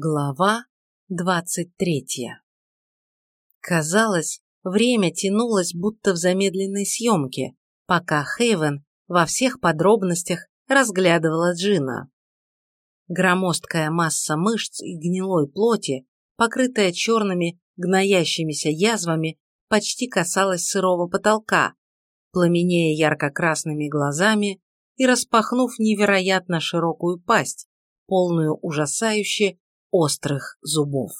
Глава двадцать третья Казалось, время тянулось будто в замедленной съемке, пока Хейвен во всех подробностях разглядывала Джина. Громоздкая масса мышц и гнилой плоти, покрытая черными гноящимися язвами, почти касалась сырого потолка, пламенея ярко-красными глазами и распахнув невероятно широкую пасть, полную ужасающе острых зубов.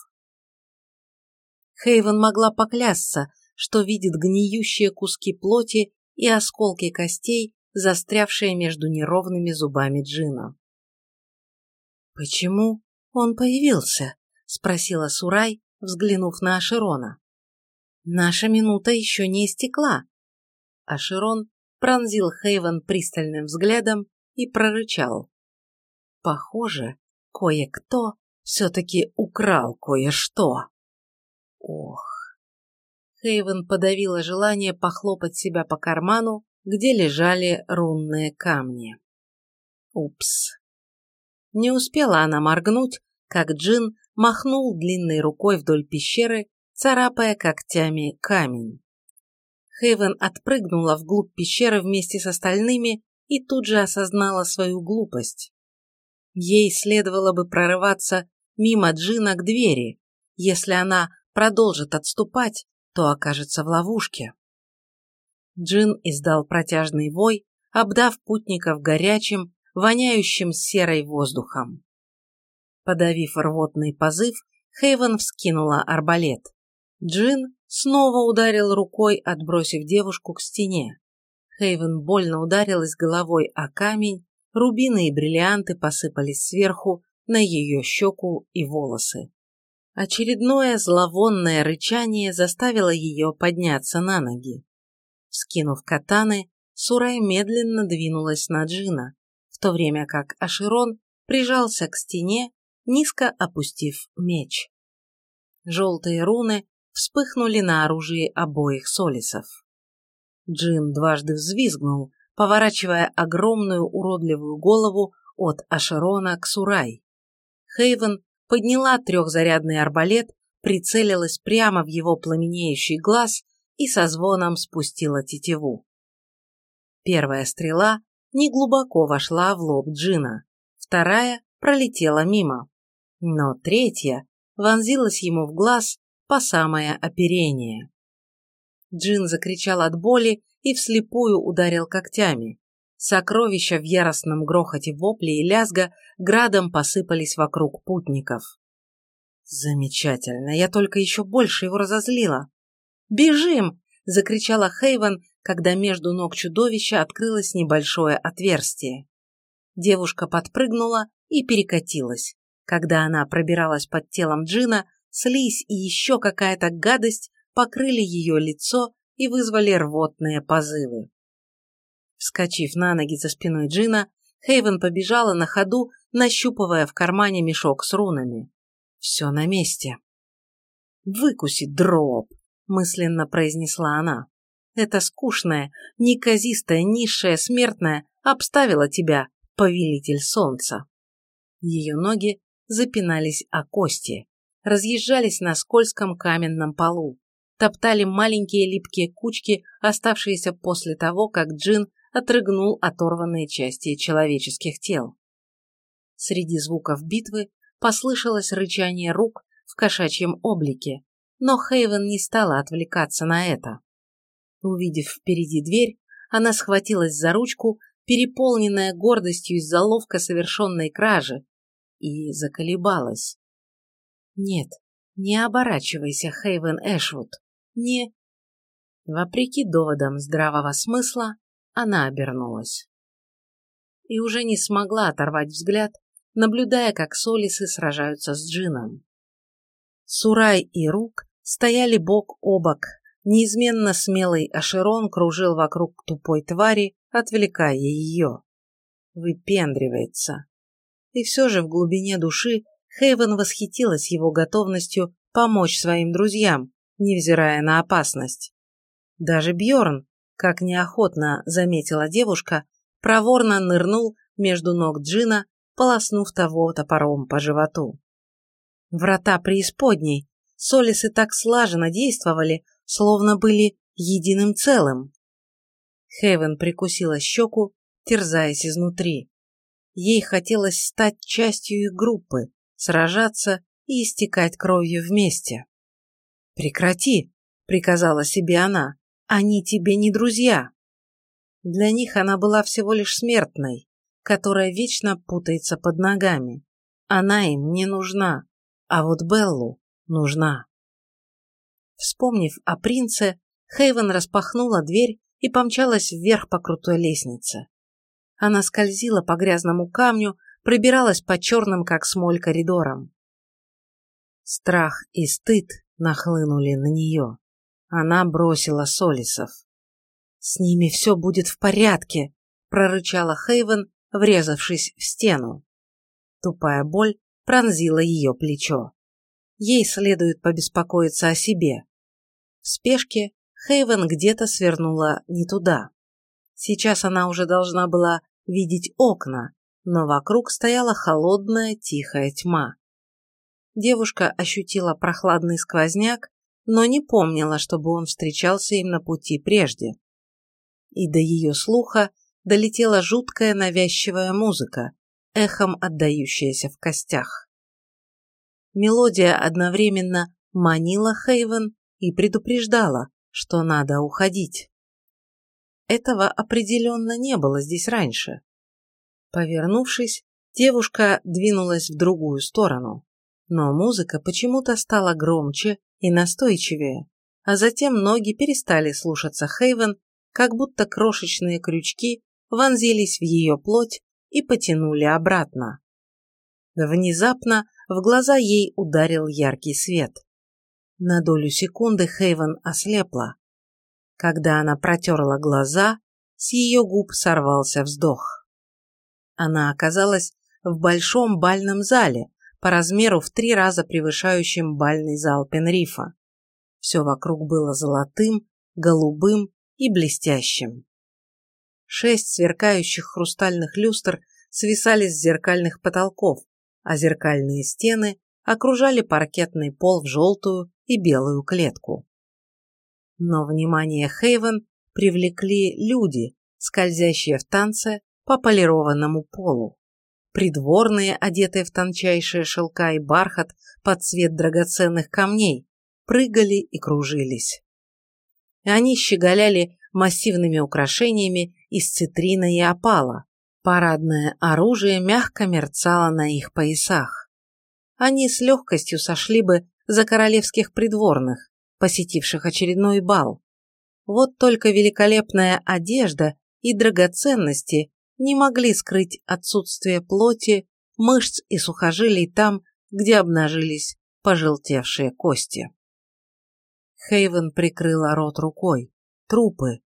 Хейвен могла поклясться, что видит гниющие куски плоти и осколки костей, застрявшие между неровными зубами Джина. «Почему он появился?» – спросила Сурай, взглянув на Аширона. «Наша минута еще не истекла». Аширон пронзил Хейвен пристальным взглядом и прорычал. «Похоже, кое-кто все-таки украл кое-что. Ох. Хейвен подавила желание похлопать себя по карману, где лежали рунные камни. Упс. Не успела она моргнуть, как Джин махнул длинной рукой вдоль пещеры, царапая когтями камень. Хейвен отпрыгнула вглубь пещеры вместе с остальными и тут же осознала свою глупость. Ей следовало бы прорываться мимо Джина к двери. Если она продолжит отступать, то окажется в ловушке. Джин издал протяжный вой, обдав путников горячим, воняющим серой воздухом. Подавив рвотный позыв, Хейвен вскинула арбалет. Джин снова ударил рукой, отбросив девушку к стене. Хейвен больно ударилась головой о камень, рубины и бриллианты посыпались сверху, на ее щеку и волосы. Очередное зловонное рычание заставило ее подняться на ноги. Скинув катаны, Сурай медленно двинулась на Джина, в то время как Аширон прижался к стене, низко опустив меч. Желтые руны вспыхнули на оружии обоих солисов. Джин дважды взвизгнул, поворачивая огромную уродливую голову от Ашерона к Сурай. Хейвен подняла трехзарядный арбалет, прицелилась прямо в его пламенеющий глаз и со звоном спустила тетиву. Первая стрела неглубоко вошла в лоб Джина, вторая пролетела мимо, но третья вонзилась ему в глаз по самое оперение. Джин закричал от боли и вслепую ударил когтями. Сокровища в яростном грохоте вопли и лязга градом посыпались вокруг путников. Замечательно, я только еще больше его разозлила. «Бежим!» – закричала Хейвен, когда между ног чудовища открылось небольшое отверстие. Девушка подпрыгнула и перекатилась. Когда она пробиралась под телом Джина, слизь и еще какая-то гадость покрыли ее лицо и вызвали рвотные позывы. Вскочив на ноги за спиной Джина, Хейвен побежала на ходу, нащупывая в кармане мешок с рунами. Все на месте. «Выкуси, дроп!» – мысленно произнесла она. «Это скучная, неказистая, низшая смертная обставила тебя, повелитель солнца». Ее ноги запинались о кости, разъезжались на скользком каменном полу, топтали маленькие липкие кучки, оставшиеся после того, как Джин отрыгнул оторванные части человеческих тел. Среди звуков битвы послышалось рычание рук в кошачьем облике, но Хейвен не стала отвлекаться на это. Увидев впереди дверь, она схватилась за ручку, переполненная гордостью из-за ловко совершенной кражи, и заколебалась. «Нет, не оборачивайся, Хейвен Эшвуд, не...» Вопреки доводам здравого смысла, она обернулась. И уже не смогла оторвать взгляд, наблюдая, как Солисы сражаются с Джином. Сурай и Рук стояли бок о бок, неизменно смелый Ашерон кружил вокруг тупой твари, отвлекая ее. Выпендривается. И все же в глубине души Хейвен восхитилась его готовностью помочь своим друзьям, невзирая на опасность. Даже Бьорн, как неохотно заметила девушка, проворно нырнул между ног Джина, полоснув того топором по животу. Врата преисподней, солисы так слаженно действовали, словно были единым целым. Хейвен прикусила щеку, терзаясь изнутри. Ей хотелось стать частью их группы, сражаться и истекать кровью вместе. «Прекрати!» — приказала себе она. «Они тебе не друзья!» Для них она была всего лишь смертной, которая вечно путается под ногами. Она им не нужна, а вот Беллу нужна. Вспомнив о принце, Хейвен распахнула дверь и помчалась вверх по крутой лестнице. Она скользила по грязному камню, пробиралась по черным, как смоль, коридорам. Страх и стыд нахлынули на нее. Она бросила Солисов. «С ними все будет в порядке», — прорычала Хейвен, врезавшись в стену. Тупая боль пронзила ее плечо. Ей следует побеспокоиться о себе. В спешке Хейвен где-то свернула не туда. Сейчас она уже должна была видеть окна, но вокруг стояла холодная тихая тьма. Девушка ощутила прохладный сквозняк, но не помнила, чтобы он встречался им на пути прежде. И до ее слуха долетела жуткая навязчивая музыка, эхом отдающаяся в костях. Мелодия одновременно манила Хейвен и предупреждала, что надо уходить. Этого определенно не было здесь раньше. Повернувшись, девушка двинулась в другую сторону, но музыка почему-то стала громче и настойчивее, а затем ноги перестали слушаться Хейвен, как будто крошечные крючки вонзились в ее плоть и потянули обратно. Внезапно в глаза ей ударил яркий свет. На долю секунды Хейвен ослепла. Когда она протерла глаза, с ее губ сорвался вздох. Она оказалась в большом бальном зале, по размеру в три раза превышающем бальный зал Пенрифа. Все вокруг было золотым, голубым и блестящим. Шесть сверкающих хрустальных люстр свисали с зеркальных потолков, а зеркальные стены окружали паркетный пол в желтую и белую клетку. Но внимание Хейвен привлекли люди, скользящие в танце по полированному полу. Придворные, одетые в тончайшие шелка и бархат под цвет драгоценных камней, прыгали и кружились. Они щеголяли массивными украшениями из цитрина и опала, Парадное оружие мягко мерцало на их поясах. Они с легкостью сошли бы за королевских придворных, посетивших очередной бал. Вот только великолепная одежда и драгоценности не могли скрыть отсутствие плоти, мышц и сухожилий там, где обнажились пожелтевшие кости. Хейвен прикрыла рот рукой. Трупы.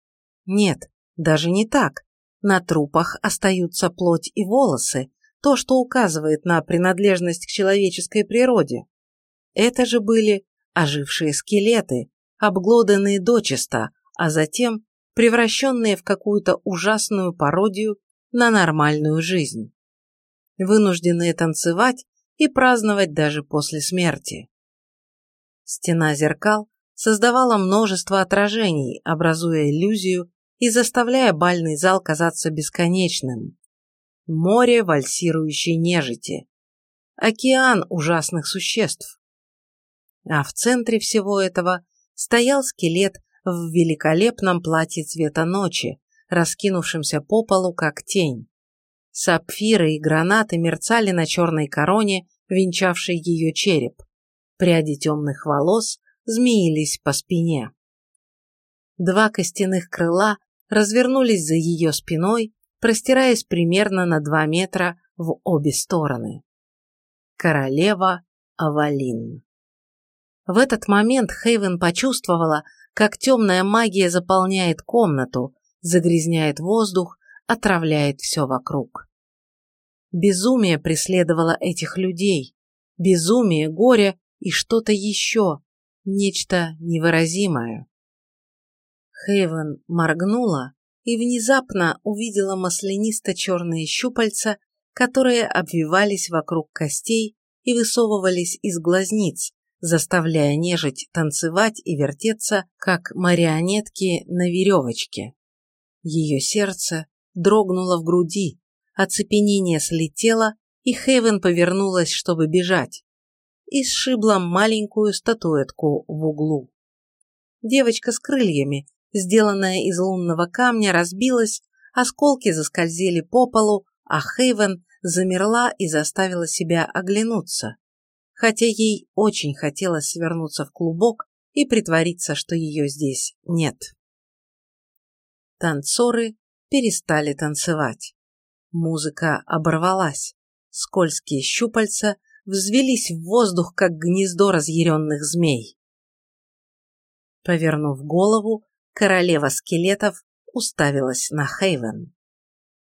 Нет, даже не так. На трупах остаются плоть и волосы, то, что указывает на принадлежность к человеческой природе. Это же были ожившие скелеты, обглоданные дочисто, а затем превращенные в какую-то ужасную пародию на нормальную жизнь. Вынужденные танцевать и праздновать даже после смерти. Стена зеркал создавала множество отражений, образуя иллюзию и заставляя бальный зал казаться бесконечным. Море вальсирующей нежити. Океан ужасных существ. А в центре всего этого стоял скелет в великолепном платье цвета ночи, раскинувшемся по полу как тень. Сапфиры и гранаты мерцали на черной короне, венчавшей ее череп. Пряди темных волос змеились по спине. Два костяных крыла развернулись за ее спиной, простираясь примерно на два метра в обе стороны. Королева Авалин. В этот момент Хейвен почувствовала, как темная магия заполняет комнату, загрязняет воздух, отравляет все вокруг. Безумие преследовало этих людей. Безумие, горе и что-то еще, нечто невыразимое. Хейвен моргнула и внезапно увидела маслянисто-черные щупальца, которые обвивались вокруг костей и высовывались из глазниц, заставляя нежить танцевать и вертеться, как марионетки на веревочке. Ее сердце дрогнуло в груди, оцепенение слетело, и Хейвен повернулась, чтобы бежать, и сшибла маленькую статуэтку в углу. Девочка с крыльями, сделанная из лунного камня, разбилась, осколки заскользили по полу, а Хейвен замерла и заставила себя оглянуться хотя ей очень хотелось свернуться в клубок и притвориться, что ее здесь нет. Танцоры перестали танцевать. Музыка оборвалась. Скользкие щупальца взвелись в воздух, как гнездо разъяренных змей. Повернув голову, королева скелетов уставилась на Хейвен.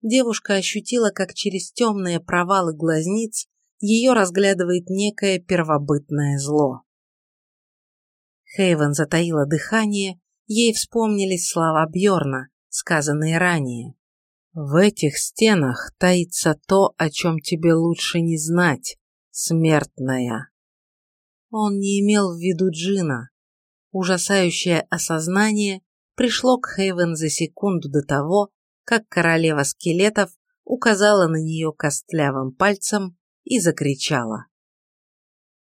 Девушка ощутила, как через темные провалы глазниц ее разглядывает некое первобытное зло. Хейвен затаила дыхание, ей вспомнились слова Бьорна, сказанные ранее. «В этих стенах таится то, о чем тебе лучше не знать, смертная». Он не имел в виду Джина. Ужасающее осознание пришло к Хейвен за секунду до того, как королева скелетов указала на нее костлявым пальцем и закричала.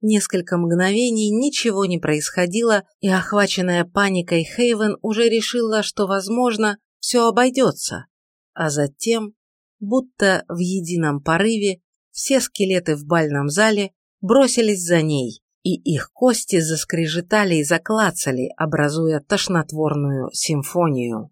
Несколько мгновений ничего не происходило, и охваченная паникой Хейвен уже решила, что, возможно, все обойдется. А затем, будто в едином порыве, все скелеты в бальном зале бросились за ней, и их кости заскрежетали и заклацали, образуя тошнотворную симфонию.